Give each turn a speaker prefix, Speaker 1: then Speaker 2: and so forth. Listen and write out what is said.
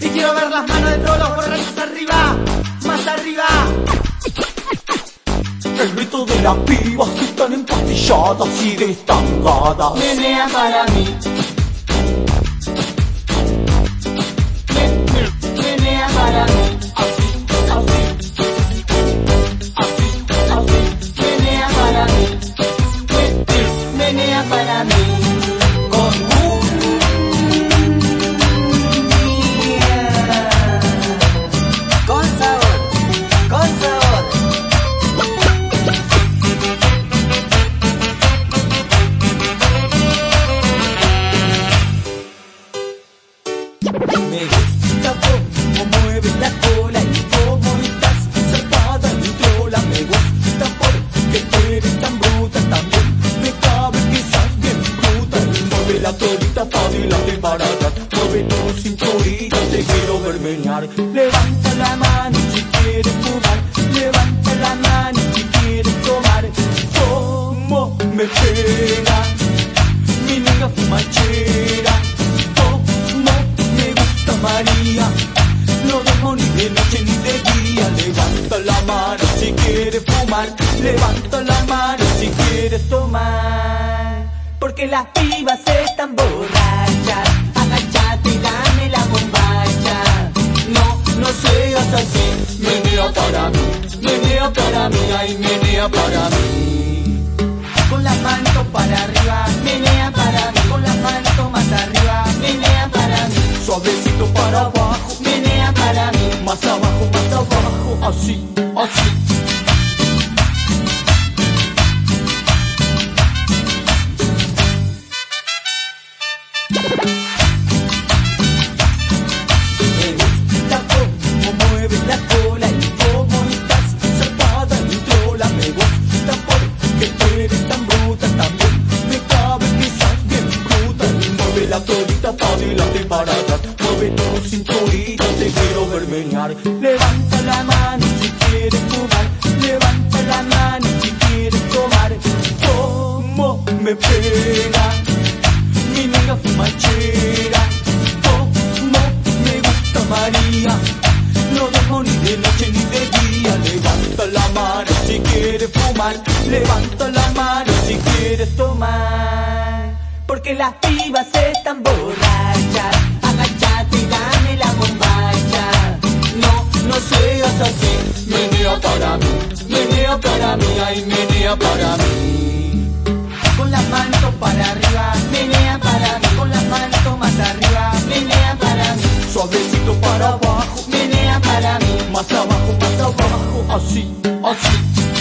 Speaker 1: Y quiero ver las manos de todos los borrachos arriba, más arriba.
Speaker 2: El grito de las pibas que están empastilladas y destangadas.
Speaker 1: Menea para mí. Me
Speaker 2: gusta cómo mueves la cola y cómo estás zarpada y trola. Me gusta porque eres tan bruta también. Me cabe que seas bien bruta mueve la colita para adelante para atrás. Mueve tu cinturita, te quiero ver quieres fumar. Levanta la mano si quieres tomar.
Speaker 1: Porque las pibas están borrachas. Agachate y dame la bombacha. No, no seas así.
Speaker 2: Menea para mí, menea para mí, ay menea para mí.
Speaker 1: Con las manos para arriba. Menea para mí. Con las manos más arriba. Menea para mí.
Speaker 2: Suavecito para abajo,
Speaker 1: Menea para mí.
Speaker 2: más abajo, más abajo, así, así. La colita para adelante para atrás. Mueve tu cinturita, te quiero ver. Fumar. Levanta la mano si quieres tomar.
Speaker 1: Porque las pibas están borrachas. Agachate y dame la bombacha. No, no seas así.
Speaker 2: Menea para mí, menea para mí, ay menea para mí.
Speaker 1: Con las manos para arriba. Menea para mí. Con las manos más arriba. Menea para mí.
Speaker 2: Suavecito para abajo,
Speaker 1: Menea para mí.
Speaker 2: más abajo, más abajo, así, así.